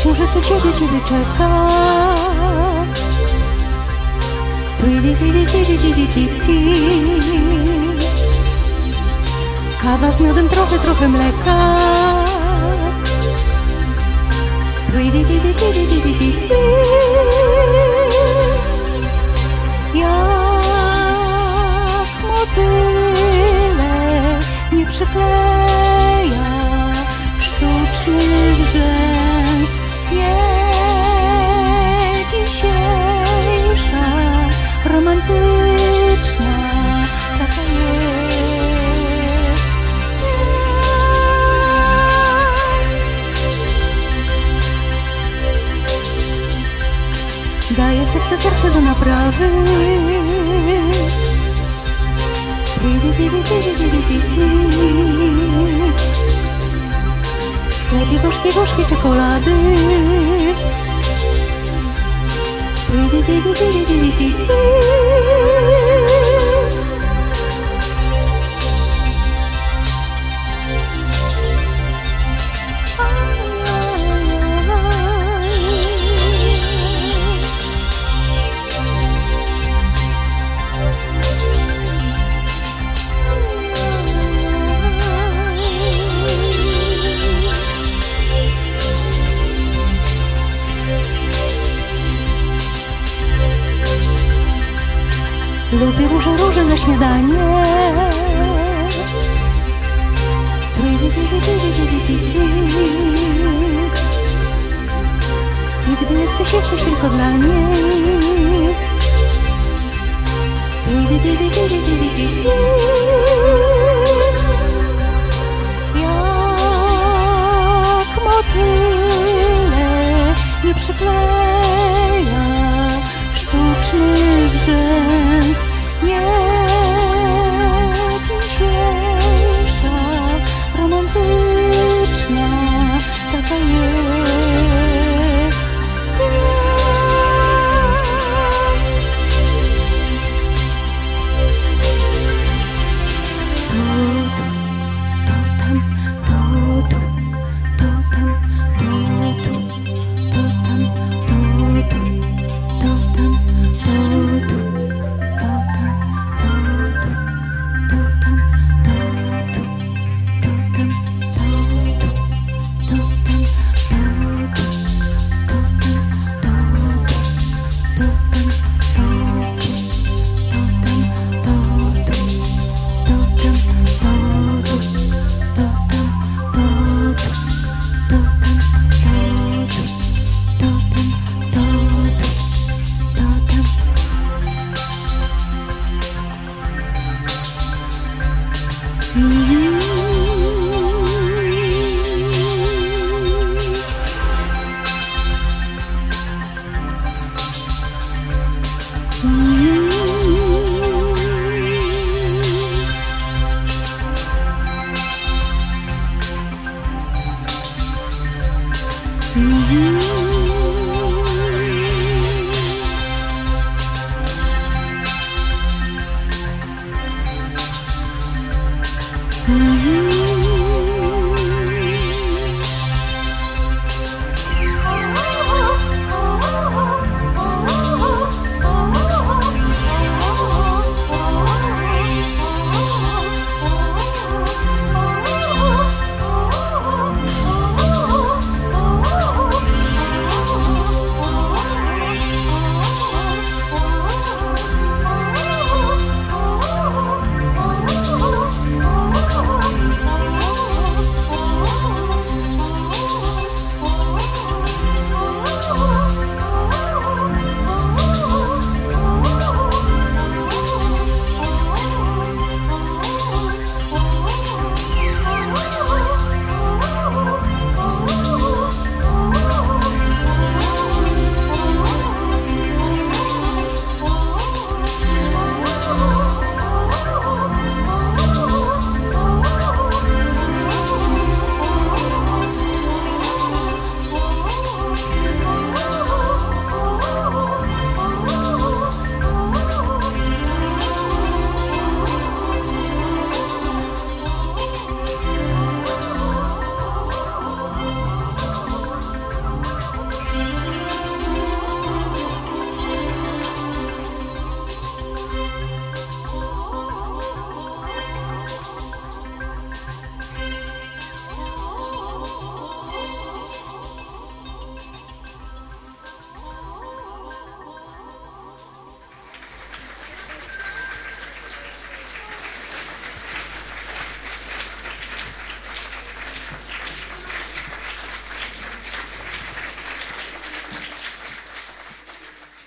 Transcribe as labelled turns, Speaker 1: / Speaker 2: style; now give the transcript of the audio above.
Speaker 1: księżycu ciebie, ciebie czeka. Tidi, tidi, tidi, tidi, tidi. Kawa z miodem, trochę, trochę mleka. Tidi, tidi, tidi, tidi, tidi. Jak Daję serce, serce do naprawy. W sklepie gorzkie, gorzkie czekolady. Tidi, tidi, Lubię róże, róże na śniadanie. I gdy jesteś, jesteś tylko dla tidi. Jak motyle nie przykleja sztucznych rzęs. to you.